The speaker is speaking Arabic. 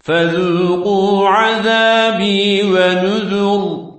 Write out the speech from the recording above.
فذوقوا عذابي ونذر